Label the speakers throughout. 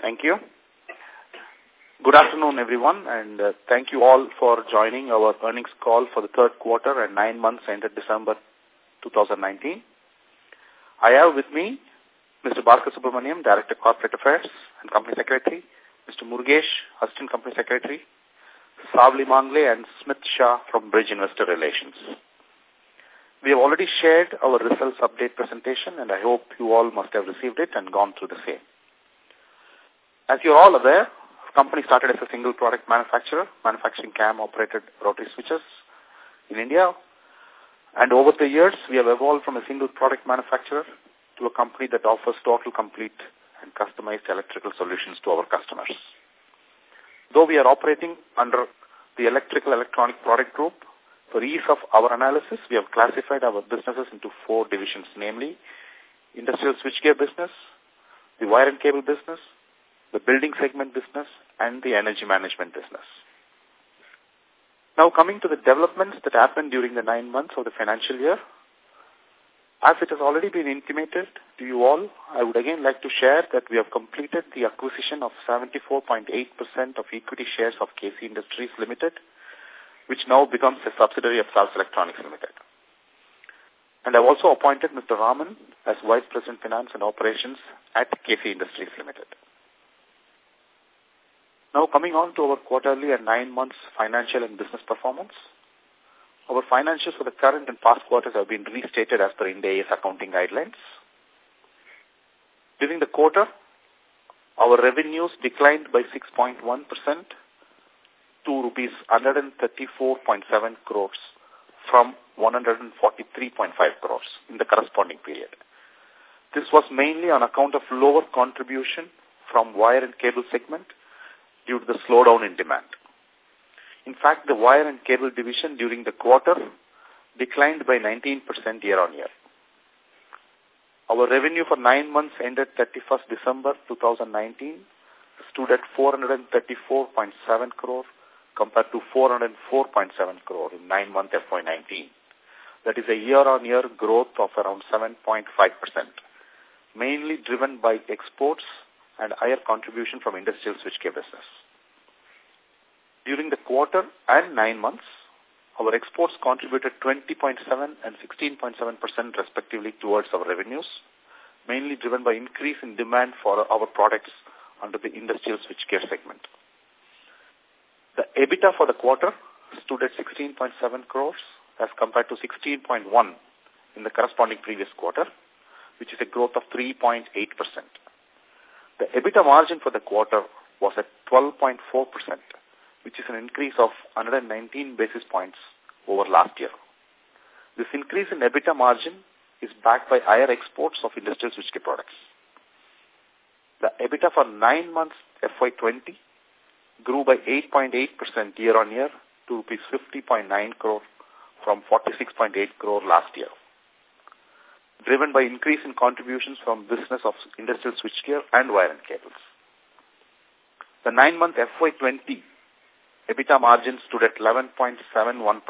Speaker 1: Thank you. Good afternoon, everyone, and uh, thank you all for joining our earnings call for the third quarter and nine months ended December 2019. I have with me Mr. Bhaskar Subramaniam, Director Corporate Affairs and Company Secretary, Mr. Murugesh, Assistant Company Secretary, Savli Mangle and Smith Shah from Bridge Investor Relations. We have already shared our results update presentation and I hope you all must have received it and gone through the same. As you are all aware, the company started as a single product manufacturer, manufacturing CAM operated rotary switches in India. And over the years, we have evolved from a single product manufacturer to a company that offers total, complete and customized electrical solutions to our customers. Though we are operating under the electrical electronic product group, for ease of our analysis, we have classified our businesses into four divisions, namely industrial switchgear business, the wire and cable business, the building segment business, and the energy management business. Now coming to the developments that happened during the nine months of the financial year, as it has already been intimated to you all, I would again like to share that we have completed the acquisition of 74.8% of equity shares of KC Industries Limited, which now becomes a subsidiary of Salzer Electronics Limited. And I've also appointed Mr. Raman as Vice President Finance and Operations at KC Industries Limited. Now coming on to our quarterly and nine months financial and business performance. Our financials for the current and past quarters have been restated as per Ind AS accounting guidelines. During the quarter, our revenues declined by 6.1% to rupees 134.7 crores from 143.5 crores in the corresponding period. This was mainly on account of lower contribution from wire and cable segment due to the slowdown in demand. In fact, the wire and cable division during the quarter declined by 19% year-on-year. Our revenue for nine months ended 31st December 2019 stood at 434.7 crore compared to 404.7 crore in nine-month FY19. That is a year-on-year -year growth of around 7.5%, mainly driven by exports and higher contribution from industrial switchgear business. During the quarter and nine months, our exports contributed 20.7 and 16.7% respectively towards our revenues, mainly driven by increase in demand for our products under the industrial switchgear segment. The EBITDA for the quarter stood at 16.7 crores as compared to 16.1 in the corresponding previous quarter, which is a growth of 3.8%. The EBITDA margin for the quarter was at 12.4%, which is an increase of 119 basis points over last year. This increase in EBITDA margin is backed by higher exports of industrial switchgear products. The EBITDA for nine months FY20 grew by 8.8% year-on-year to rupees 50.9 crore from 46.8 crore last year driven by increase in contributions from business of industrial switchgear and wire and cables. The nine-month FY20 EBITDA margin stood at 11.71%,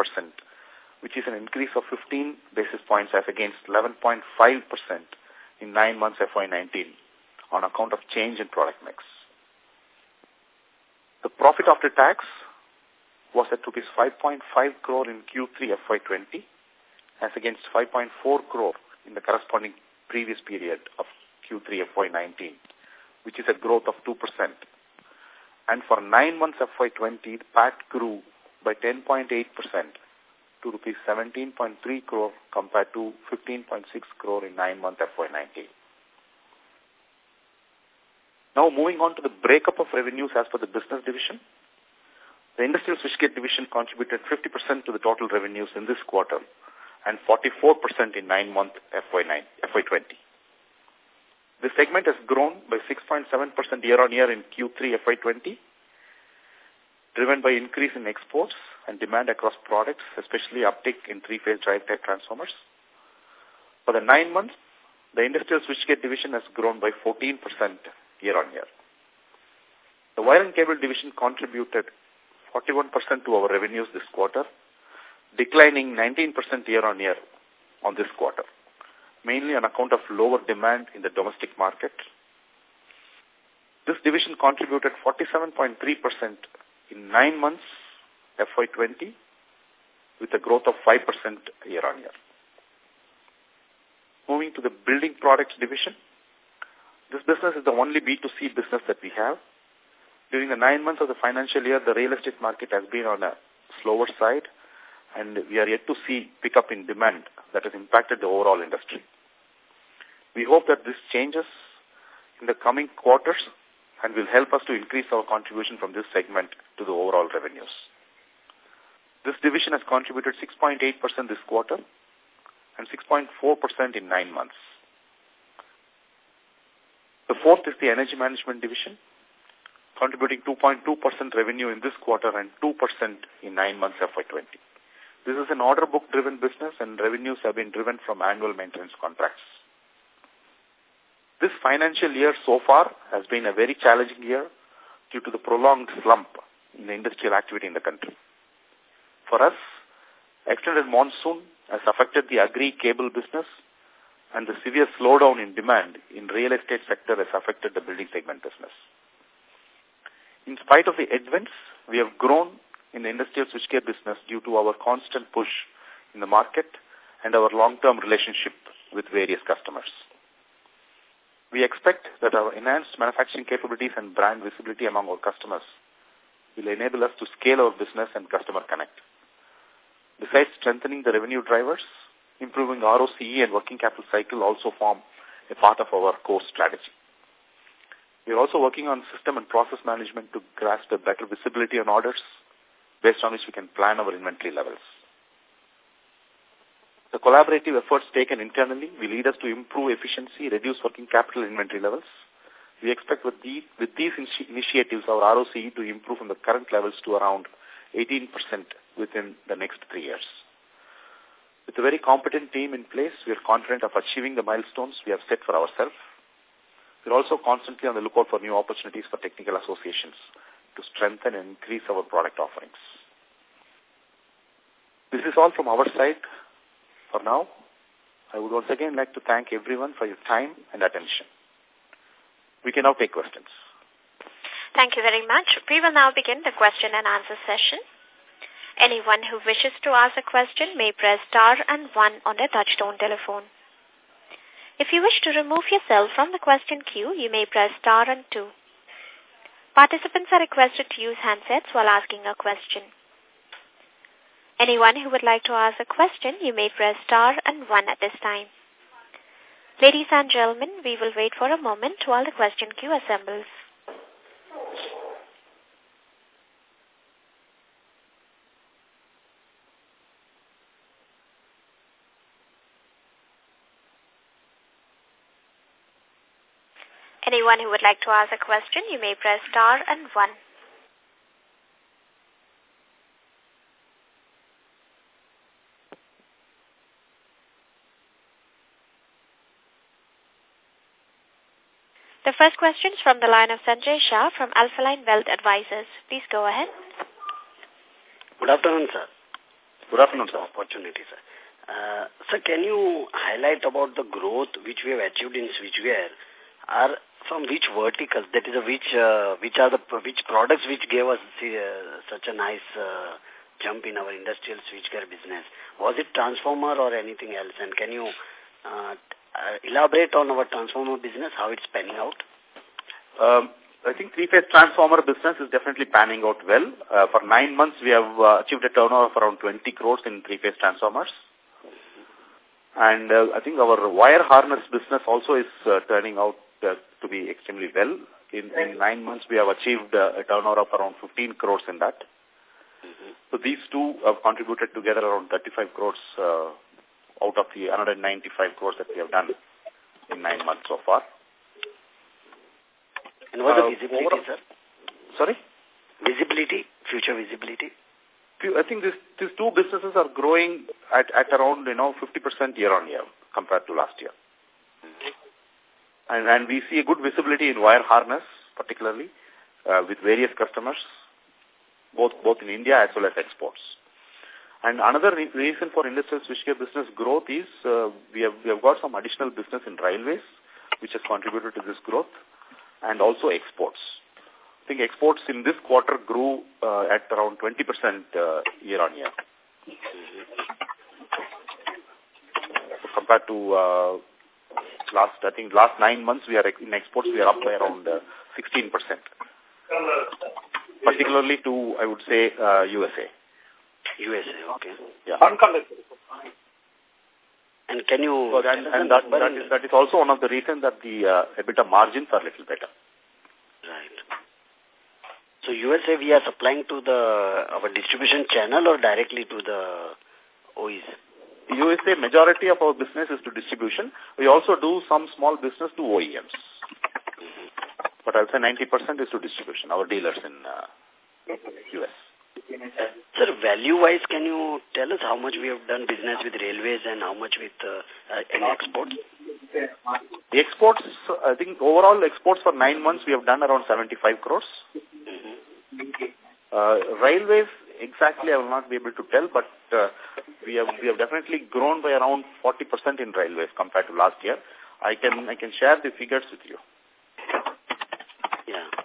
Speaker 1: which is an increase of 15 basis points as against 11.5% in nine months FY19 on account of change in product mix. The profit after tax was at rupees 5.5 crore in Q3 FY20 as against 5.4 crore in the corresponding previous period of Q3 FY19, which is a growth of 2%. And for nine months FY20, the PAT grew by 10.8% to rupees 17.3 crore compared to 15.6 crore in nine months FY19. Now moving on to the breakup of revenues as per the business division. The industrial switchgear division contributed 50% to the total revenues in this quarter and 44% in nine-month FY9, FY20. The segment has grown by 6.7% year-on-year in Q3 FY20, driven by increase in exports and demand across products, especially uptick in three-phase dry type transformers. For the nine months, the industrial switchgear division has grown by 14% year-on-year. The wire and cable division contributed 41% to our revenues this quarter declining 19% year-on-year on this quarter, mainly on account of lower demand in the domestic market. This division contributed 47.3% in nine months FY20 with a growth of 5% year-on-year. Moving to the building products division, this business is the only B2C business that we have. During the nine months of the financial year, the real estate market has been on a slower side, and we are yet to see pickup in demand that has impacted the overall industry. We hope that this changes in the coming quarters and will help us to increase our contribution from this segment to the overall revenues. This division has contributed 6.8% this quarter and 6.4% in nine months. The fourth is the energy management division, contributing 2.2% revenue in this quarter and 2% in nine months FY20. This is an order book driven business and revenues have been driven from annual maintenance contracts. This financial year so far has been a very challenging year due to the prolonged slump in the industrial activity in the country. For us, extended monsoon has affected the agri cable business and the severe slowdown in demand in real estate sector has affected the building segment business. In spite of the headwinds, we have grown in the industrial switchgear business due to our constant push in the market and our long-term relationship with various customers. We expect that our enhanced manufacturing capabilities and brand visibility among our customers will enable us to scale our business and customer connect. Besides strengthening the revenue drivers, improving ROCE and working capital cycle also form a part of our core strategy. We are also working on system and process management to grasp a better visibility on orders based on which we can plan our inventory levels. The collaborative efforts taken internally will lead us to improve efficiency, reduce working capital inventory levels. We expect with, with these initiatives, our ROCE to improve from the current levels to around 18% within the next three years. With a very competent team in place, we are confident of achieving the milestones we have set for ourselves. We are also constantly on the lookout for new opportunities for technical associations to strengthen and increase our product offerings. This is all from our side for now. I would once again like to thank everyone for your time and attention. We can now take questions.
Speaker 2: Thank you very much. We will now begin the question and answer session. Anyone who wishes to ask a question may press star and one on their touchtone telephone. If you wish to remove yourself from the question queue, you may press star and two. Participants are requested to use handsets while asking a question. Anyone who would like to ask a question, you may press star and one at this time. Ladies and gentlemen, we will wait for a moment while the question queue assembles. Anyone who would like to ask a question, you may press star and one. The first question is from the line of Sanjay Shah from Alphaline Wealth Advisors. Please go ahead.
Speaker 3: Good afternoon, sir.
Speaker 1: Good afternoon,
Speaker 3: sir. Opportunity, sir. Uh, sir, can you highlight about the growth which we have achieved in switchgear? Are from which verticals? That is, a which uh, which are the which products which gave us uh, such a nice uh, jump in our industrial switchgear business? Was it transformer or anything else? And can you uh, uh, elaborate on our transformer business, how it's panning out?
Speaker 1: Um, I think three-phase transformer business is definitely panning out well. Uh, for nine months, we have uh, achieved a turnover of around 20 crores in three-phase transformers. And uh, I think our wire harness business also is uh, turning out uh, to be extremely well. In, in nine months, we have achieved uh, a turnover of around 15 crores in that. Mm -hmm. So these two have contributed together around 35 crores uh, out of the 195 crores that we have done in nine months so far.
Speaker 3: And what uh, the visibility, sir?
Speaker 1: Sorry?
Speaker 3: Visibility, future visibility?
Speaker 1: I think this, these two businesses are growing at, at around, you know, 50% year on year compared to last year. Mm -hmm. And, and we see a good visibility in wire harness, particularly, uh, with various customers, both, both in India as well as exports. And another re reason for industrial switchgear business growth is uh, we have we have got some additional business in railways, which has contributed to this growth. and also exports. I think exports in this quarter grew uh, at around 20% uh, year on year. compared to uh, last, I think last nine months we are in exports we are up by around uh, 16%. Particularly to, I would say, uh, USA.
Speaker 3: USA, okay.
Speaker 1: Yeah.
Speaker 3: And can you...
Speaker 1: So and, and that, that, is, that is also one of the reasons that the uh, EBITDA margins are a little better.
Speaker 3: Right. So USA we are supplying to the our distribution channel or directly to the OEs?
Speaker 1: USA, majority of our business is to distribution. We also do some small business to OEMs. But I'll say 90% is to distribution, our dealers in uh, US.
Speaker 3: Sir, value-wise, can you tell us how much we have done business with railways and how much with uh, uh, exports?
Speaker 1: The exports, I think overall exports for nine months we have done around 75 crores. Mm -hmm. uh, railways, exactly I will not be able to tell, but uh, we have we have definitely grown by around 40% in railways compared to last year. I can I can share the figures with you.
Speaker 3: Yeah.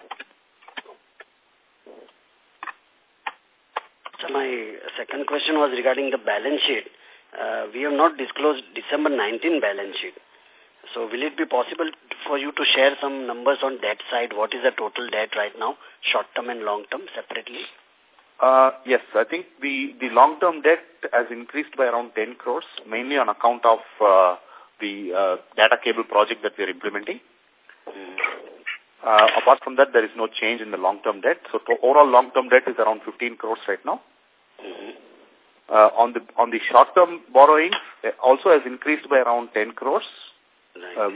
Speaker 3: So my second question was regarding the balance sheet. Uh, we have not disclosed December 19 balance sheet. So will it be possible for you to share some numbers on debt side? What is the total debt right now, short-term and long-term separately?
Speaker 1: Uh, yes, I think the, the long-term debt has increased by around 10 crores, mainly on account of uh, the uh, data cable project that we are implementing. Uh, apart from that, there is no change in the long-term debt. So overall long-term debt is around 15 crores right now. Uh, on the on the short-term borrowing, also has increased by around 10 crores. Uh,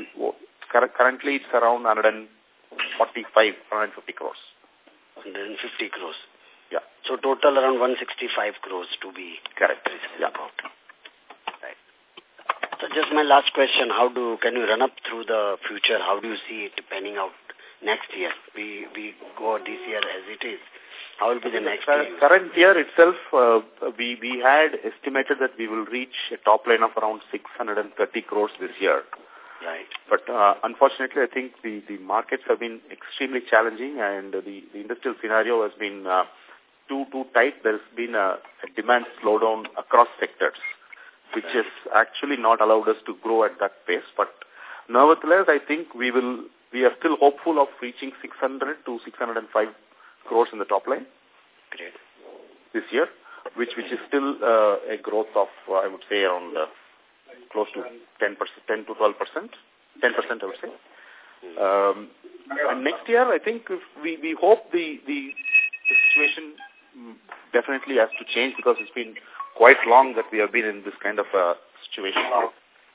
Speaker 1: currently, it's around 145, 150 crores.
Speaker 3: 150 crores.
Speaker 1: Yeah.
Speaker 3: So total around 165 crores to be
Speaker 1: correct.
Speaker 3: Yeah. About. Right. So just my last question, how do, can you run up through the future? How do you see it panning out next year? We, we go this year as it is. How will be the next year?
Speaker 1: Current year itself, uh, we, we had estimated that we will reach a top line of around 630 crores this year.
Speaker 3: Right.
Speaker 1: But uh, unfortunately, I think the, the markets have been extremely challenging and the, the industrial scenario has been uh, too, too tight. There's been a, a demand slowdown across sectors, which has actually not allowed us to grow at that pace. But nevertheless, I think we will, we are still hopeful of reaching 600 to 605 crores in the top line.
Speaker 3: Great.
Speaker 1: This year, which, which is still uh, a growth of, uh, I would say, around uh, close to 10%, 10 to 12%, 10% I would say. Um, and next year, I think we, we hope the, the situation definitely has to change because it's been quite long that we have been in this kind of a situation.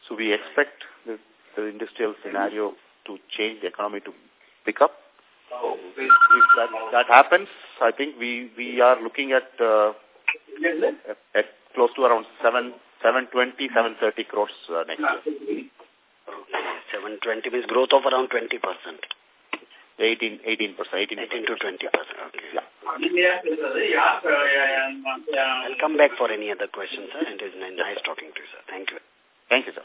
Speaker 1: So we expect the, the industrial scenario to change, the economy to pick up. If that, that happens, I think we, we are looking at, uh, at, at close to around 7, 720, 730 crores uh, next year.
Speaker 3: Okay, 720 means growth of around 20%.
Speaker 1: 18, 18 percent, 18,
Speaker 3: 18 to 20 percent. Okay.
Speaker 1: Yeah.
Speaker 3: I'll come back for any other questions, sir. And it is nice talking to you, sir. Thank you.
Speaker 1: Thank you, sir.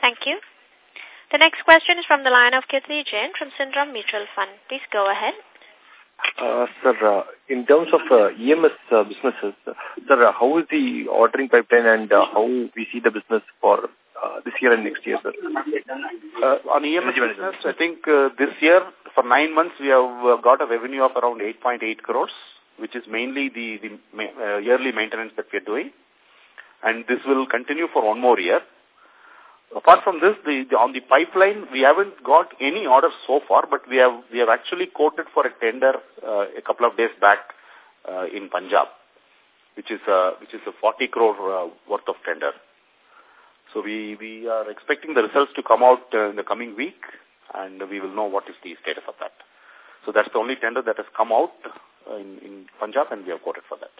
Speaker 2: Thank you. The next question is from the line of Kirti Jain from Sundaram Mutual Fund. Please go ahead.
Speaker 4: Uh, sir, uh, in terms of uh, EMS uh, businesses, sir, uh, how is the ordering pipeline and uh, how we see the business for uh, this year and next year, sir?
Speaker 1: Uh, on EMS business, I think uh, this year, for nine months, we have uh, got a revenue of around 8.8 crores, which is mainly the, the uh, yearly maintenance that we are doing. And this will continue for one more year. Apart from this, the, the, on the pipeline, we haven't got any orders so far, but we have we have actually quoted for a tender uh, a couple of days back uh, in Punjab, which is uh, which is a 40 crore uh, worth of tender. So we we are expecting the results to come out uh, in the coming week, and we will know what is the status of that. So that's the only tender that has come out uh, in in Punjab, and we have quoted for that.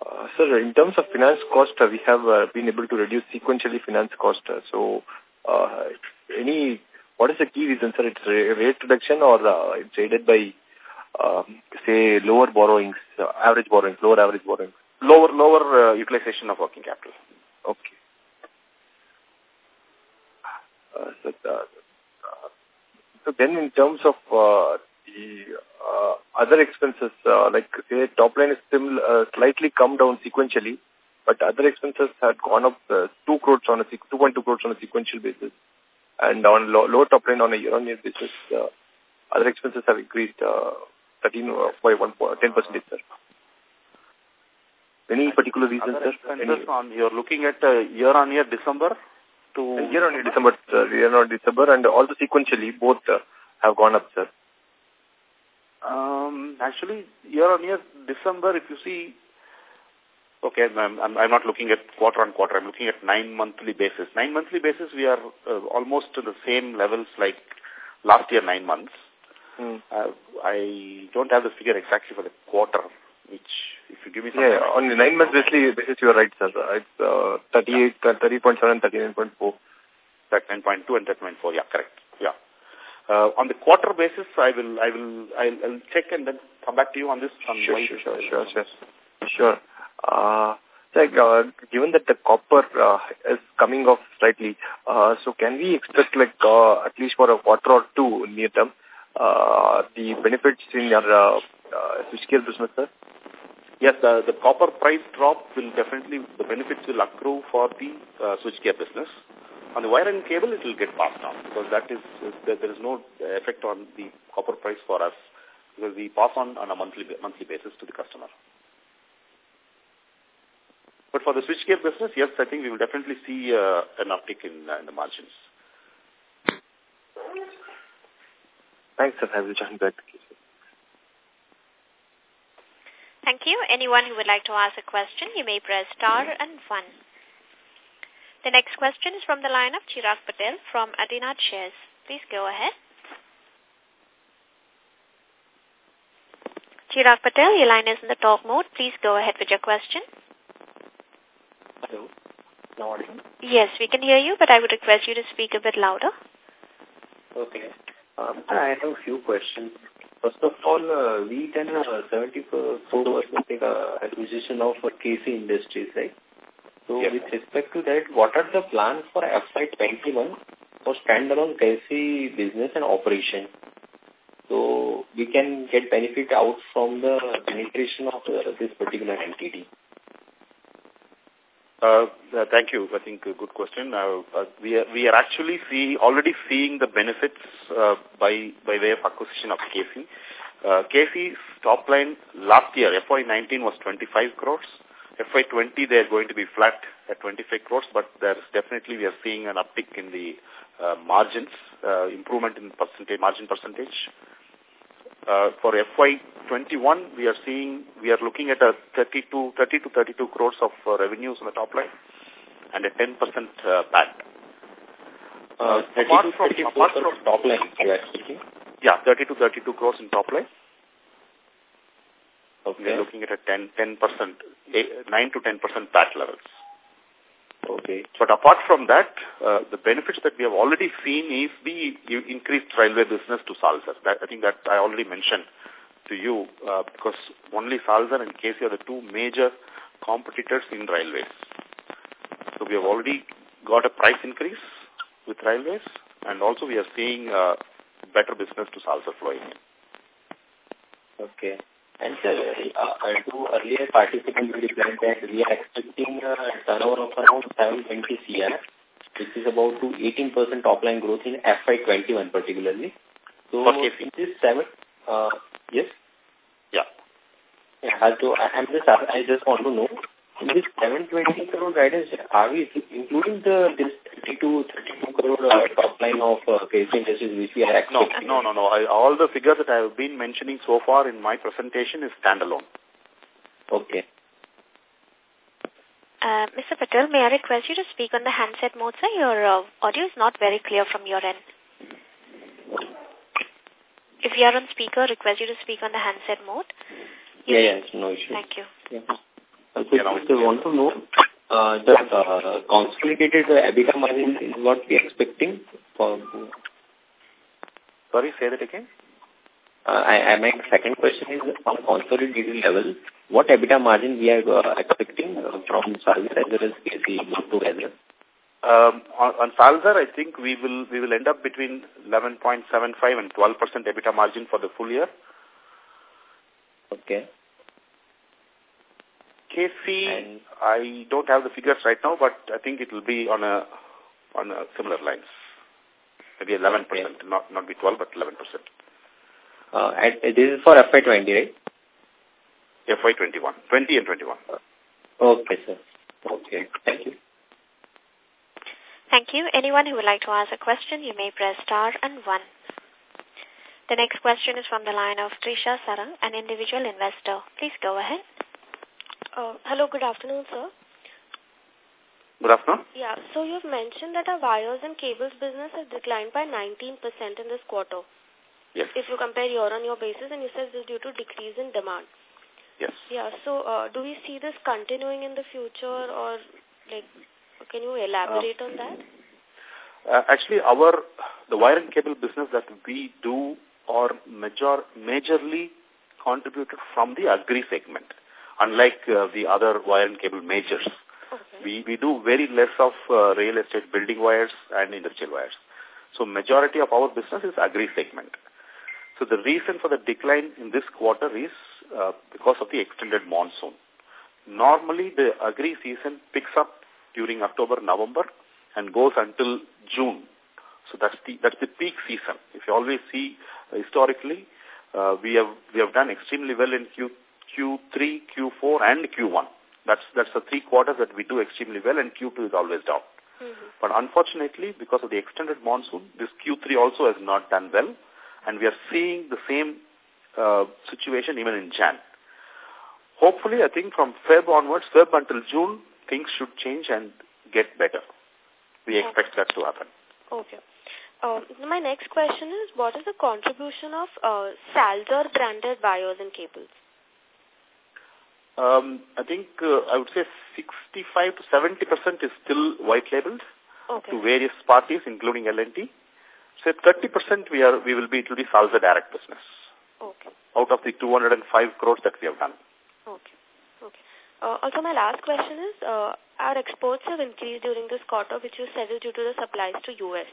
Speaker 4: Uh, sir, in terms of finance cost, uh, we have uh, been able to reduce sequentially finance cost. Uh, so, uh, any what is the key reason, sir? It's rate reduction or uh, it's aided by, uh, say, lower borrowings, uh, average borrowings, lower average borrowings?
Speaker 1: Lower, lower uh, utilization of working capital.
Speaker 4: Okay. sir. Uh, uh, so then in terms of uh, the uh, other expenses, uh, like top line is still uh, slightly come down sequentially, but other expenses had gone up uh, 2 crores on a 2.2 crores on a sequential basis. And on low, low top line on a year-on-year basis, uh, other expenses have increased uh, 13 uh, by 1, 10 percent, sir. Any particular reason,
Speaker 1: Other
Speaker 4: sir?
Speaker 1: expenses on, you're looking at uh, year-on-year December to...
Speaker 4: Year-on-year December, sir. Year-on-year December and also sequentially both uh, have gone up, sir.
Speaker 1: Um, actually, year-on-year December, if you see, okay, I'm, I'm, I'm not looking at quarter-on-quarter, I'm looking at nine-monthly basis. Nine-monthly basis, we are uh, almost to the same levels like last year, nine months.
Speaker 4: Hmm.
Speaker 1: Uh, I don't have the figure exactly for the quarter, which if you give me some
Speaker 4: Yeah, on the nine months basis, basis you are right, sir. It's uh, 38, uh, 30.7, 39.4.
Speaker 1: that 9.2 and that 9.4, yeah, correct, yeah. Uh, on the quarter basis, I will, I will, I'll, I'll check and then come back to you on this. On
Speaker 4: Sure, sure, sure, sure, sure. Sure. Uh, like, uh, given that the copper uh, is coming off slightly, uh, so can we expect like uh, at least for a quarter or two near term, uh, the benefits in your uh, uh, switchgear business, sir?
Speaker 1: Yes, the, the copper price drop will definitely, the benefits will accrue for the uh, switchgear business. On the wire and cable, it will get passed on because that is, is there, there is no effect on the copper price for us because we pass on on a monthly monthly basis to the customer. But for the switchgear business, yes, I think we will definitely see uh, an uptick in, uh, in the margins.
Speaker 4: Thanks, sir. I will join back.
Speaker 2: Thank you. Anyone who would like to ask a question, you may press star and one. The next question is from the line of Chirag Patel from Adinat Shares. Please go ahead. Chirag Patel, your line is in the talk mode. Please go ahead with your question.
Speaker 5: Hello. Now audible?
Speaker 2: Yes, we can hear you, but I would request you to speak a bit louder.
Speaker 5: Okay. Um, I have a few questions. First of all, uh, we done a 74 percent uh, acquisition of uh, KC Industries, right? With respect to that, what are the plans for FY21 for standalone KC business and operation? So we can get benefit out from the penetration of uh, this particular entity.
Speaker 1: Uh, Thank you. I think a good question. Uh, uh, We are we are actually see already seeing the benefits uh, by by way of acquisition of KC. Uh, top line last year, FY19 was 25 crores. FY20, they're going to be flat at 25 crores, but there's definitely we are seeing an uptick in the uh, margins, uh, improvement in percentage, margin percentage. Uh, for FY21, we are seeing, we are looking at a 32, 30 to 32 crores of uh, revenues on the top line and a 10% uh, PAT.
Speaker 5: Uh, 30
Speaker 1: apart
Speaker 5: to
Speaker 1: from-
Speaker 5: 34
Speaker 1: apart from-
Speaker 5: top line you are speaking.
Speaker 1: Yeah, 30 to 32 crores in top line. We are looking at a 10, 10%, eh, 9 to 10% PAT levels.
Speaker 5: Okay.
Speaker 1: But apart from that, uh, the benefits that we have already seen is the increased railway business to Salzer. That, I think that I already mentioned to you uh, because only Salzer and KC are the two major competitors in railways. So we have already got a price increase with railways and also we are seeing uh, better business to Salzer flowing in.
Speaker 5: Okay. And sir, uh, uh, to earlier participants we replied that we are expecting a turnover of around 720 CR, which is about to 18% top line growth in FY21 particularly. So
Speaker 1: KC.
Speaker 5: in this seven, uh, yes,
Speaker 1: Yeah.
Speaker 5: yeah, so I, I'm just, I just want to know, this 720 crore guidance, are we including the this 32, 32 crore uh, top line of uh, KC Industries which we are
Speaker 1: No,
Speaker 5: expecting?
Speaker 1: no, no, no. I, all the figures that I have been mentioning so far in my presentation is standalone.
Speaker 5: Okay.
Speaker 2: Uh, Mr. Patel, may I request you to speak on the handset mode, sir? Your uh, audio is not very clear from your end. If you are on speaker, request you to speak on the handset mode.
Speaker 5: Yeah, yeah, it's no issue.
Speaker 2: Thank you.
Speaker 5: Yeah. I
Speaker 1: Yeah,
Speaker 5: just want to know uh, the uh, consolidated uh, EBITDA margin is what we are expecting for.
Speaker 1: Sorry, say that again.
Speaker 5: Uh, I, I my second question is on consolidated level, what EBITDA margin we are uh, expecting uh, from Salzer as well as KC together?
Speaker 1: Um, on, on Salzer, I think we will we will end up between 11.75 and 12 percent EBITDA margin for the full year.
Speaker 5: Okay.
Speaker 1: KC, I don't have the figures right now, but I think it will be on a on a similar lines. Maybe 11 percent, okay. not not be 12, but 11 percent.
Speaker 5: Uh, and this is for FY20, right?
Speaker 1: FY21, 20 and 21.
Speaker 5: Okay, sir. Okay, thank you.
Speaker 2: Thank you. Anyone who would like to ask a question, you may press star and one. The next question is from the line of Trisha Sarang, an individual investor. Please go ahead.
Speaker 6: Uh, hello, good afternoon, sir.
Speaker 1: Good afternoon.
Speaker 6: Yeah, so you've mentioned that our wires and cables business has declined by 19% in this quarter.
Speaker 1: Yes.
Speaker 6: If you compare year-on-year -year basis, and you said this is due to decrease in demand.
Speaker 1: Yes.
Speaker 6: Yeah, so uh, do we see this continuing in the future or like can you elaborate uh, on that?
Speaker 1: Uh, actually, our the wire and cable business that we do are major, majorly contributed from the agri segment, unlike uh, the other wire and cable majors.
Speaker 6: Okay.
Speaker 1: We, we do very less of uh, real estate building wires and industrial wires. So majority of our business is agri segment. So the reason for the decline in this quarter is uh, because of the extended monsoon. Normally the agri season picks up during October, November and goes until June. So that's the that's the peak season. If you always see uh, historically, uh, we have we have done extremely well in Q Q3, Q4, and Q1. That's that's the three quarters that we do extremely well, and Q2 is always down.
Speaker 6: Mm -hmm.
Speaker 1: But unfortunately, because of the extended monsoon, this Q3 also has not done well, and we are seeing the same uh, situation even in Jan. Hopefully, I think from Feb onwards, Feb until June, things should change and get better. We expect that to happen.
Speaker 6: Okay. Uh, my next question is, what is the contribution of uh, Salzer branded wires and cables?
Speaker 1: Um, I think uh, I would say 65 to 70 percent is still white labeled
Speaker 6: okay.
Speaker 1: to various parties, including L&T. So 30 percent we are we will be it will be Salzer direct business.
Speaker 6: Okay.
Speaker 1: Out of the 205 crores that we have done.
Speaker 6: Okay. Uh, also, my last question is, uh, our exports have increased during this quarter, which you said is due to the supplies to U.S.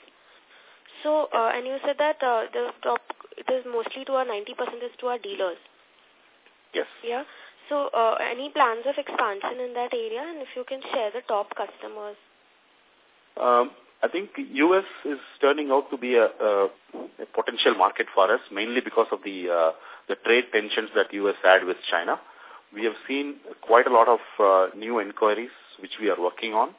Speaker 6: So, uh, and you said that uh, the top, it is mostly to our 90% is to our dealers.
Speaker 1: Yes.
Speaker 6: Yeah. So, uh, any plans of expansion in that area, and if you can share the top customers?
Speaker 1: Um, I think U.S. is turning out to be a, a, a potential market for us, mainly because of the uh, the trade tensions that U.S. had with China we have seen quite a lot of uh, new inquiries which we are working on.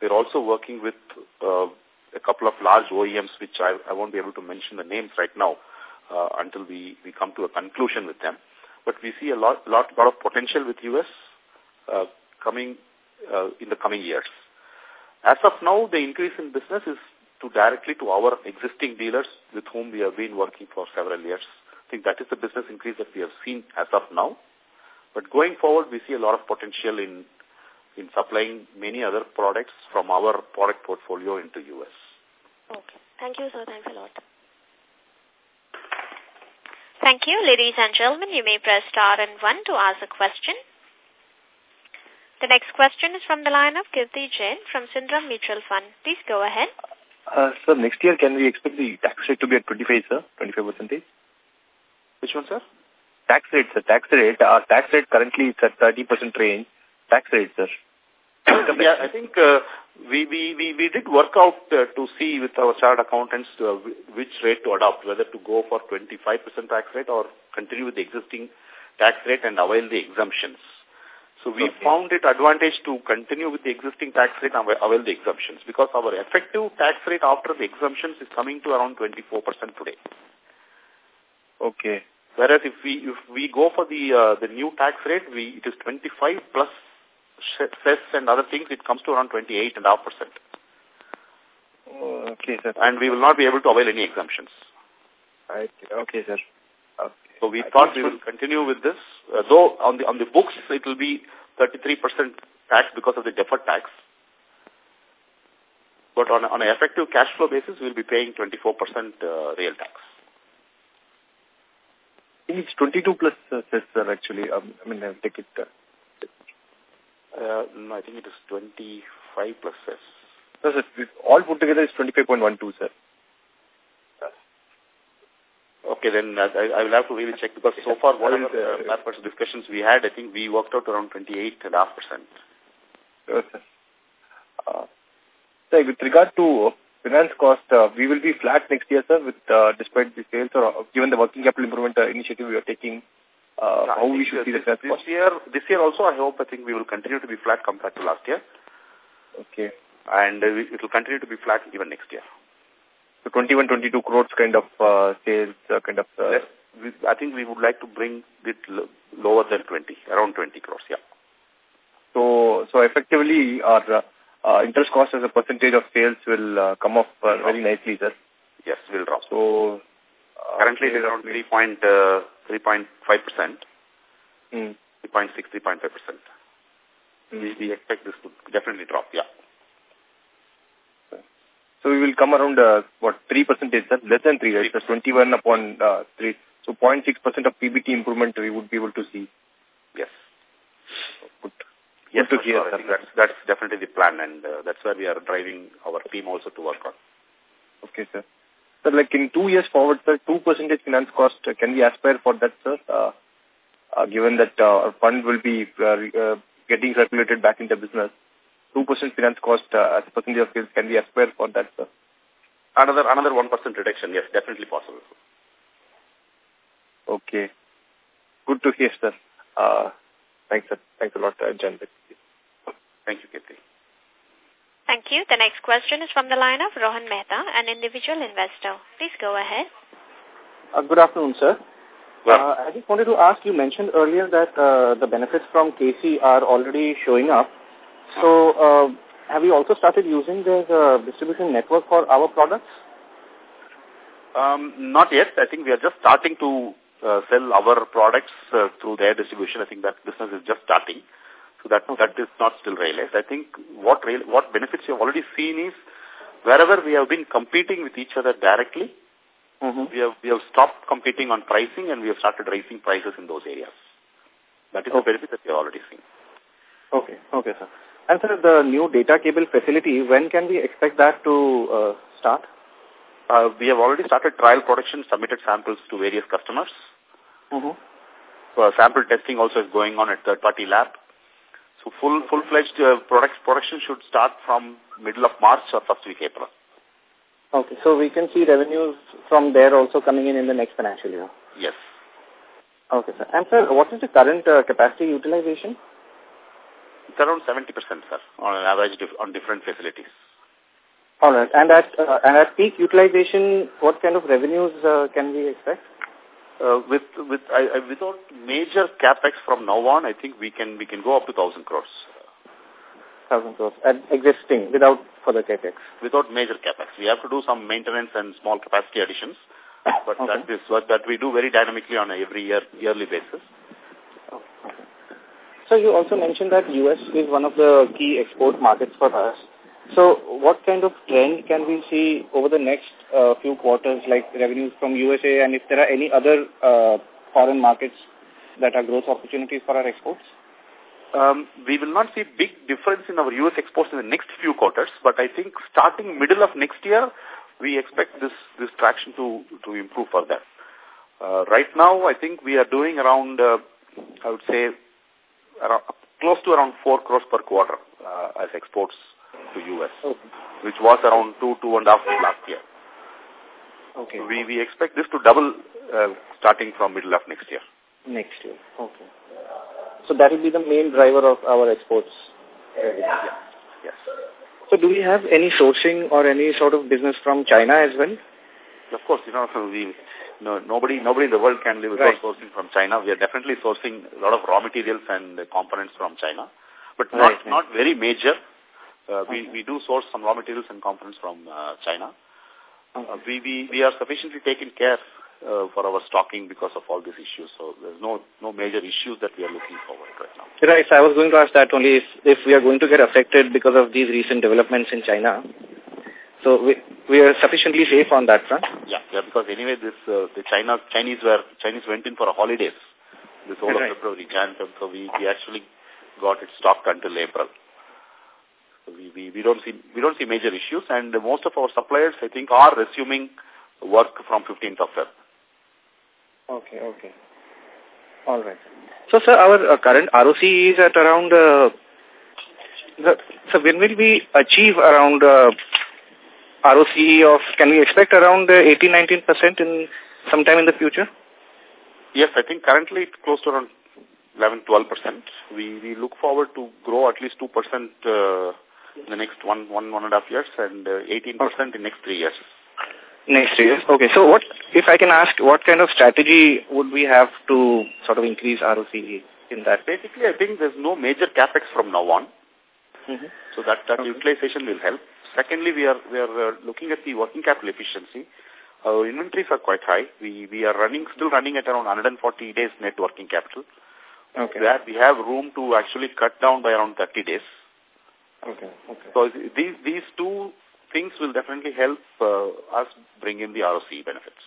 Speaker 1: We're also working with uh, a couple of large OEMs which I, I won't be able to mention the names right now uh, until we, we come to a conclusion with them. But we see a lot, lot, lot of potential with US uh, coming uh, in the coming years. As of now, the increase in business is to directly to our existing dealers with whom we have been working for several years. I think that is the business increase that we have seen as of now. But going forward, we see a lot of potential in in supplying many other products from our product portfolio into U.S.
Speaker 6: Okay. Thank you, sir. Thanks a lot.
Speaker 2: Thank you. Ladies and gentlemen, you may press star and one to ask a question. The next question is from the line of Kirti Jain from Sundaram Mutual Fund. Please go ahead.
Speaker 4: Uh, sir, next year, can we expect the tax rate to be at 25, sir? 25 percentage?
Speaker 1: Which one, sir?
Speaker 4: tax rate, sir, tax rate. Our tax rate currently is at 30% range. Tax rate, sir.
Speaker 1: Yeah, I think uh, we, we, we, we did work out uh, to see with our chartered accountants uh, which rate to adopt, whether to go for 25% tax rate or continue with the existing tax rate and avail the exemptions. So we okay. found it advantage to continue with the existing tax rate and avail the exemptions because our effective tax rate after the exemptions is coming to around 24% today.
Speaker 4: Okay.
Speaker 1: Whereas if we if we go for the uh, the new tax rate, we it is 25 plus cess and other things, it comes to around 28 and half percent.
Speaker 4: Okay, sir.
Speaker 1: And we will not be able to avail any exemptions.
Speaker 4: Right. Okay, sir. Okay.
Speaker 1: So we I thought we will continue with this. Uh, though on the on the books it will be 33% tax because of the deferred tax. But on on an effective cash flow basis, we will be paying 24% uh, real tax
Speaker 4: it's 22 plus uh, sir, actually. Um, I mean, I'll take it. Uh,
Speaker 1: uh, no, I think it is 25 plus cess.
Speaker 4: No, sir. All put together is 25.12, sir.
Speaker 1: Okay, then uh, I, I will have to really check because so far whatever uh, uh, discussions we had, I think we worked out around 28.5%.
Speaker 4: Yes, sir. Uh, sir, with regard to finance cost, uh, we will be flat next year, sir, with uh, despite the sales or uh, given the working capital improvement uh, initiative we are taking, uh, how we should see the finance
Speaker 1: this? Year, this year also, I hope, I think we will continue to be flat compared to last year.
Speaker 4: Okay.
Speaker 1: And uh, it will continue to be flat even next year.
Speaker 4: So 21, 22 crores kind of uh, sales, uh, kind of... Uh,
Speaker 1: we, I think we would like to bring it lower than 20, around 20 crores, yeah.
Speaker 4: So, so effectively, our uh, uh, interest cost as a percentage of sales will uh, come off uh, very nicely, sir.
Speaker 1: Yes, will drop.
Speaker 4: So,
Speaker 1: uh, currently it is around 3.5 uh, 3.5 percent.
Speaker 4: Mm.
Speaker 1: 3.6, 3.5 percent. Mm. We, we expect this to definitely drop. Yeah.
Speaker 4: So we will come around uh, what three percentage, sir? Less than three, right? So 21 upon uh, three. So 0.6 percent of PBT improvement we would be able to see.
Speaker 1: Yes.
Speaker 4: Good.
Speaker 1: Yes,
Speaker 4: Good to hear,
Speaker 1: sure. That's, that's definitely the plan and uh, that's where we are driving our team also to work on.
Speaker 4: Okay, sir. So like in two years forward, sir, 2 percentage finance cost, uh, can we aspire for that, sir? Uh, uh, given that uh, our fund will be uh, uh, getting circulated back into business, 2% finance cost uh, as a percentage of sales, can we aspire for that, sir?
Speaker 1: Another another 1% reduction, yes, definitely possible.
Speaker 4: Okay. Good to hear, sir. Uh, thanks, sir. Thanks a lot, uh, Jan.
Speaker 1: Thank you, Kirti.
Speaker 2: Thank you. The next question is from the line of Rohan Mehta, an individual investor. Please go ahead.
Speaker 7: Uh, good afternoon, sir. Uh, I just wanted to ask, you mentioned earlier that uh, the benefits from KC are already showing up. So, uh, have you also started using their uh, distribution network for our products?
Speaker 1: Um, not yet. I think we are just starting to uh, sell our products uh, through their distribution. I think that business is just starting. So that that is not still realized. I think what real, what benefits you have already seen is wherever we have been competing with each other directly, mm -hmm. we have we have stopped competing on pricing and we have started raising prices in those areas. That is okay. the benefit that we have already seen.
Speaker 7: Okay, okay, sir. And sir, the new data cable facility, when can we expect that to uh, start?
Speaker 1: Uh, we have already started trial production, submitted samples to various customers.
Speaker 7: Mm -hmm.
Speaker 1: So sample testing also is going on at third-party lab. So full full-fledged uh, product production should start from middle of March or first week April.
Speaker 7: Okay, so we can see revenues from there also coming in in the next financial year.
Speaker 1: Yes.
Speaker 7: Okay, sir. And sir, what is the current uh, capacity utilization?
Speaker 1: It's around 70%, sir, on an average on different facilities.
Speaker 7: All right. And at uh, and at peak utilization, what kind of revenues uh, can we expect?
Speaker 1: Uh, with with I, I, without major capex from now on, I think we can we can go up to thousand crores.
Speaker 7: Thousand crores and existing without further capex.
Speaker 1: Without major capex, we have to do some maintenance and small capacity additions, but okay. that is what that we do very dynamically on a every year yearly basis.
Speaker 7: Okay. So you also mentioned that US is one of the key export markets for us. So what kind of trend can we see over the next uh, few quarters, like revenues from USA, and if there are any other uh, foreign markets that are growth opportunities for our exports?
Speaker 1: Um, we will not see big difference in our U.S. exports in the next few quarters, but I think starting middle of next year, we expect this, this traction to, to improve further. Uh, right now, I think we are doing around, uh, I would say, around, close to around 4 crores per quarter uh, as exports to U.S.,
Speaker 7: okay.
Speaker 1: which was around two, two and a half last year.
Speaker 7: Okay.
Speaker 1: So we, we expect this to double uh, starting from middle of next year.
Speaker 7: Next year, okay. So that will be the main driver of our exports.
Speaker 1: Yeah. Yes.
Speaker 7: So do we have any sourcing or any sort of business from China as well?
Speaker 1: Of course, you know, we, no, nobody, nobody in the world can live without right. sourcing from China. We are definitely sourcing a lot of raw materials and components from China, but not
Speaker 7: right.
Speaker 1: not very major. Uh, we, we do source some raw materials and components from uh, China.
Speaker 7: Okay.
Speaker 1: Uh, we, we, we are sufficiently taken care uh, for our stocking because of all these issues. So there's no no major issues that we are looking forward right now.
Speaker 7: Right. So I was going to ask that only if, if we are going to get affected because of these recent developments in China. So we, we are sufficiently safe on that front?
Speaker 1: Yeah, yeah because anyway this uh, the China Chinese were Chinese went in for a holidays this whole
Speaker 7: right.
Speaker 1: of February, Jan, so we, we actually got it stocked until April. We, we, we don't see we don't see major issues, and most of our suppliers, I think, are resuming work from 15th of Feb.
Speaker 7: Okay, okay. All right. So, sir, our uh, current ROC is at around, uh, the, so when will we achieve around uh, ROC of, can we expect around uh, 18-19% in sometime in the future?
Speaker 1: Yes, I think currently it's close to around 11-12%. We, we look forward to grow at least 2% uh, in the next one, one, one and a half years and uh, 18% okay. in next three years.
Speaker 7: Next year. Okay. So what, if I can ask, what kind of strategy would we have to sort of increase ROCE in that?
Speaker 1: Basically, I think there's no major capex from now on. Mm -hmm. So that, that okay. utilization will help. Secondly, we are, we are uh, looking at the working capital efficiency. Our inventories are quite high. We, we are running, still running at around 140 days net working capital.
Speaker 7: Okay.
Speaker 1: Where we have room to actually cut down by around 30 days.
Speaker 7: Okay. Okay.
Speaker 1: So these, these two things will definitely help uh, us bring in the ROC benefits.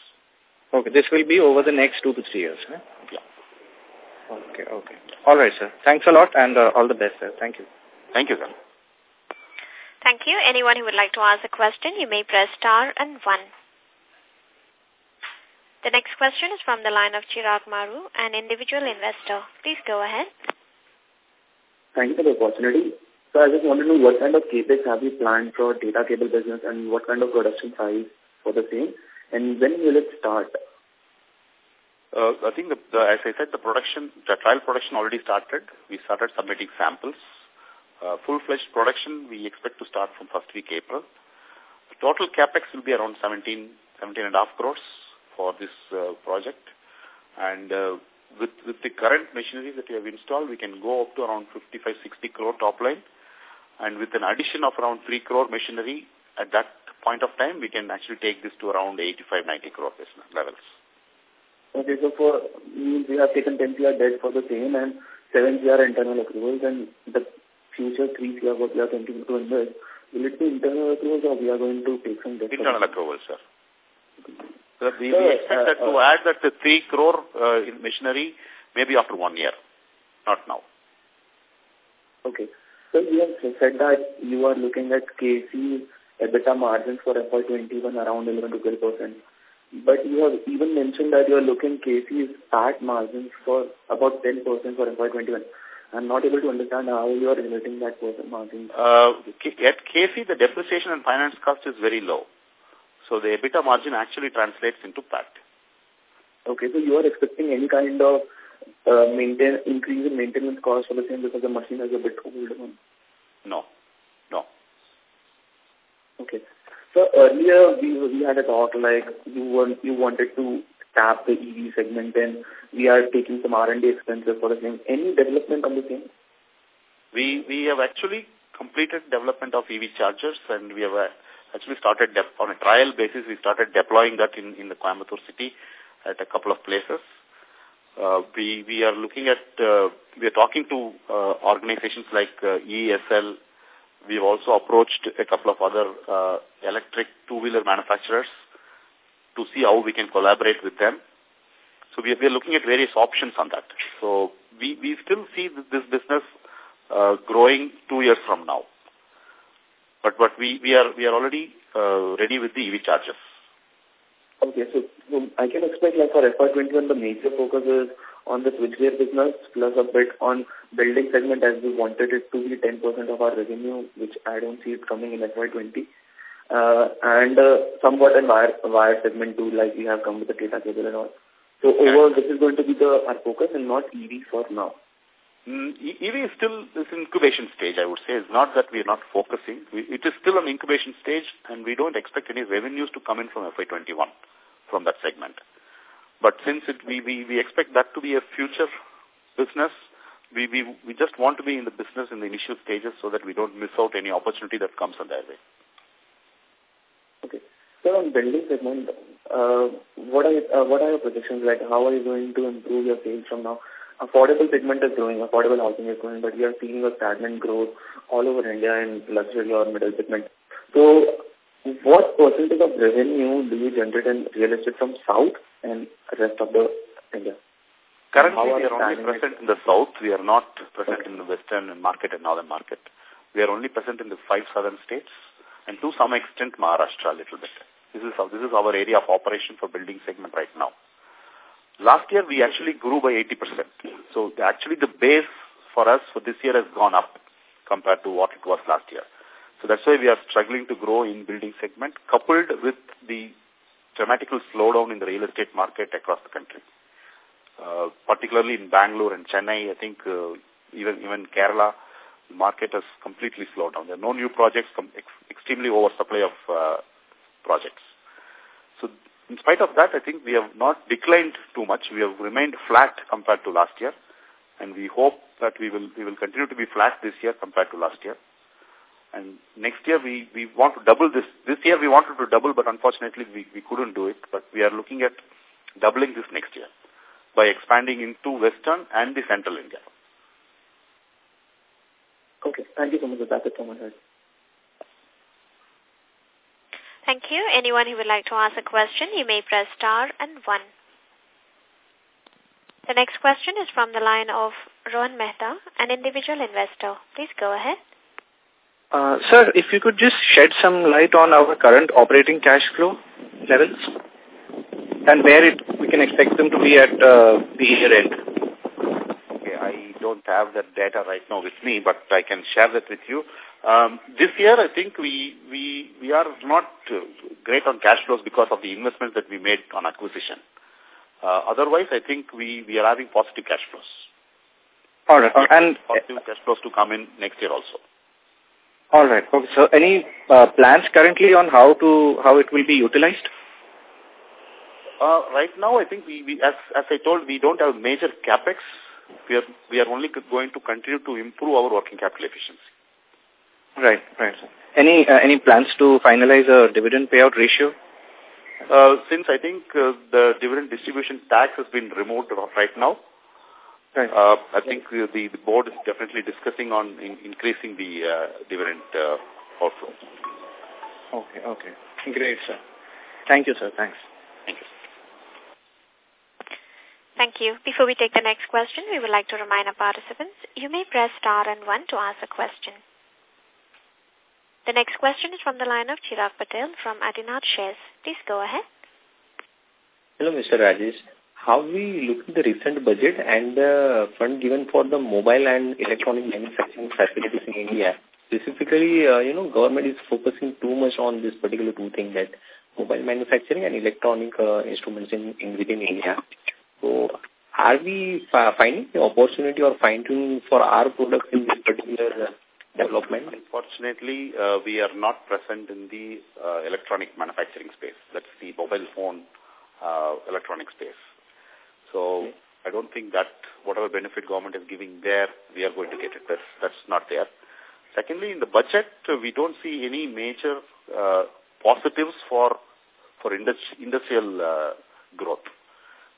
Speaker 7: Okay, this will be over the next two to three years, huh?
Speaker 1: Yeah.
Speaker 7: Okay, okay. All right, sir. Thanks a lot and uh, all the best, sir. Thank you.
Speaker 1: Thank you, sir.
Speaker 2: Thank you. Anyone who would like to ask a question, you may press star and one. The next question is from the line of Chirag Maru, an individual investor. Please go ahead.
Speaker 8: Thank you for the opportunity. So I just want to know what kind of capex have you planned for data cable business and what kind of production size for the same and when will it start?
Speaker 1: Uh, I think, the, the, as I said, the production, the trial production already started. We started submitting samples. Uh, Full-fledged production, we expect to start from first week April. The total capex will be around 17, 17 and a half crores for this uh, project. And uh, with, with the current machinery that we have installed, we can go up to around 55, 60 crore top line and with an addition of around 3 crore machinery, at that point of time, we can actually take this to around 85, 90 crore levels.
Speaker 8: Okay, so for we have taken 10 CR debt for the same and 7 CR internal accruals and the future 3 CR what we are thinking to invest, will it be internal accruals or we are going to take some debt?
Speaker 1: Internal accruals, sir. So we, we expect uh, that to uh, add that the 3 crore uh, in machinery maybe after one year, not now.
Speaker 8: Okay. So you have said that you are looking at Kaycee EBITDA margins for FY21 around 11 to 12 percent. But you have even mentioned that you are looking Kaycee's PAT margins for about 10 percent for FY21. I'm not able to understand how you are relating that percent margin.
Speaker 1: Uh, at Kaycee, the depreciation and finance cost is very low. So the EBITDA margin actually translates into PAT.
Speaker 8: Okay, so you are expecting any kind of uh, maintain increase in maintenance cost for the same because the machine is a bit old one?
Speaker 1: No. No.
Speaker 8: Okay. So earlier we we had a talk like you want you wanted to tap the EV segment and we are taking some R&D expenses for the same. Any development on the same?
Speaker 1: We we have actually completed development of EV chargers and we have uh, actually started on a trial basis. We started deploying that in in the Coimbatore city at a couple of places. Uh, we, we are looking at, uh, we are talking to uh, organizations like uh, EESL. We've also approached a couple of other uh, electric two-wheeler manufacturers to see how we can collaborate with them. So we are, we are looking at various options on that. So we, we still see this business uh, growing two years from now. But, but we, we are, we are already uh, ready with the EV chargers.
Speaker 8: Okay, so, so I can expect like for FY21 the major focus is on the switchgear business plus a bit on building segment as we wanted it to be 10% of our revenue, which I don't see it coming in FY20. Uh, and uh, somewhat in wire, wire segment too, like we have come with the data cable and all. So overall, this is going to be the our focus and not EV for now.
Speaker 1: Mm, EV is still this incubation stage, I would say. It's not that we are not focusing. We, it is still an incubation stage, and we don't expect any revenues to come in from FY21 from that segment. But since it, we, we, we expect that to be a future business, we, we, we just want to be in the business in the initial stages so that we don't miss out any opportunity that comes on that way.
Speaker 8: Okay. So on building segment, uh, what are uh, what are your projections like? How are you going to improve your sales from now? Affordable segment is growing, affordable housing is growing, but we are seeing a stagnant growth all over India in luxury or middle segment. So what percentage of revenue do you generate in real estate from South and rest of the India?
Speaker 1: Currently, we are only present in the South. We are not present in the Western market and Northern market. We are only present in the five southern states and to some extent Maharashtra a little bit. This is, this is our area of operation for building segment right now. Last year, we actually grew by 80%. So actually the base for us for this year has gone up compared to what it was last year. So that's why we are struggling to grow in building segment, coupled with the dramatical slowdown in the real estate market across the country. Uh, particularly in Bangalore and Chennai, I think uh, even even Kerala, the market has completely slowed down. There are no new projects, ex extremely oversupply of uh, projects. So in spite of that, I think we have not declined too much. We have remained flat compared to last year, and we hope that we will we will continue to be flat this year compared to last year. And next year we, we want to double this. This year we wanted to double, but unfortunately we, we couldn't do it. But we are looking at doubling this next year by expanding into Western and the Central India.
Speaker 8: Okay. Thank you so much. That's it from my side.
Speaker 2: Thank you. Anyone who would like to ask a question, you may press star and one. The next question is from the line of Rohan Mehta, an individual investor. Please go ahead.
Speaker 7: Uh, sir, if you could just shed some light on our current operating cash flow levels and where it, we can expect them to be at uh, the year end.
Speaker 1: Okay, I don't have that data right now with me, but I can share that with you. Um, this year, I think we, we, we are not great on cash flows because of the investments that we made on acquisition. Uh, otherwise, I think we, we are having positive cash flows.
Speaker 7: All right. And
Speaker 1: positive cash flows to come in next year also.
Speaker 7: All right. Okay. So any uh, plans currently on how to how it will be utilized?
Speaker 1: Uh, right now, I think we, we as as I told, we don't have major capex. We are we are only going to continue to improve our working capital efficiency.
Speaker 7: Right. Right. Any uh, any plans to finalize a dividend payout ratio?
Speaker 1: Uh, since I think uh, the dividend distribution tax has been removed right now,
Speaker 7: Right.
Speaker 1: uh, I think uh, the, the board is definitely discussing on in, increasing the uh, dividend uh, outflow.
Speaker 7: Okay, okay. Great, sir. Thank you, sir. Thanks.
Speaker 1: Thank you.
Speaker 2: Thank you. Before we take the next question, we would like to remind our participants, you may press star and one to ask a question. The next question is from the line of Chirag Patel from Adinath Shares. Please go ahead.
Speaker 5: Hello, Mr. Rajesh. How we look at the recent budget and the fund given for the mobile and electronic manufacturing facilities in India? Specifically, uh, you know, government is focusing too much on this particular two things that mobile manufacturing and electronic uh, instruments in, in within India. So, are we finding the opportunity or fine-tuning for our products in this particular development?
Speaker 1: Unfortunately, uh, we are not present in the uh, electronic manufacturing space. That's the mobile phone uh, electronic space. So I don't think that whatever benefit government is giving there, we are going to get it. That's, that's not there. Secondly, in the budget, we don't see any major uh, positives for for industri industrial uh, growth.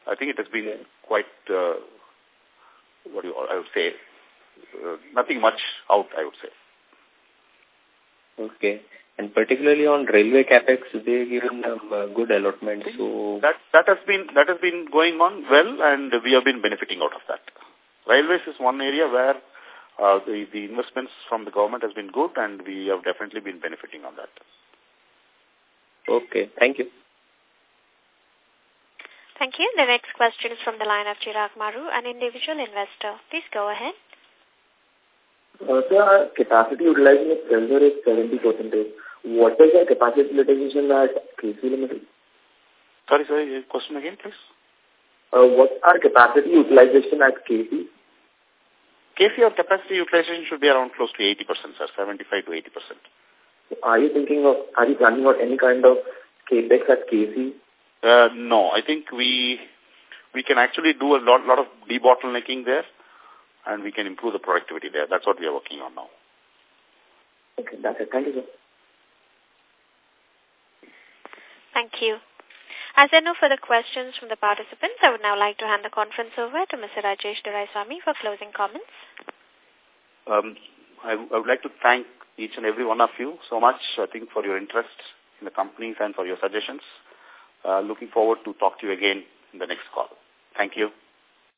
Speaker 1: I think it has been quite, uh, what do you, I would say, uh, nothing much out, I would say.
Speaker 5: Okay. And particularly on railway capex, they given um, a good allotment. So
Speaker 1: that that has been that has been going on well, and we have been benefiting out of that. Railways is one area where uh, the the investments from the government has been good, and we have definitely been benefiting on that.
Speaker 5: Okay, thank you.
Speaker 2: Thank you. The next question is from the line of Chirag Maru, an individual investor. Please go ahead.
Speaker 8: Uh, so our capacity utilization at Salzer is 70%. What is our capacity utilization at Kaycee Limited?
Speaker 1: Sorry, sorry, question again, please.
Speaker 8: Uh, what's our capacity utilization at Kaycee?
Speaker 1: Kaycee, our capacity utilization should be around close to 80%, sir, 75 to 80%.
Speaker 8: Are you thinking of, are you planning on any kind of capex at Kaycee?
Speaker 1: Uh, no, I think we we can actually do a lot, lot of debottlenecking there and we can improve the productivity there. That's what we are working on now.
Speaker 8: Okay, that's it. Thank you, sir.
Speaker 2: Thank you. As there are no further questions from the participants, I would now like to hand the conference over to Mr. Rajesh Doraiswamy for closing comments.
Speaker 1: Um, I, I would like to thank each and every one of you so much, I think, for your interest in the companies and for your suggestions. Uh, looking forward to talk to you again in the next call. Thank you.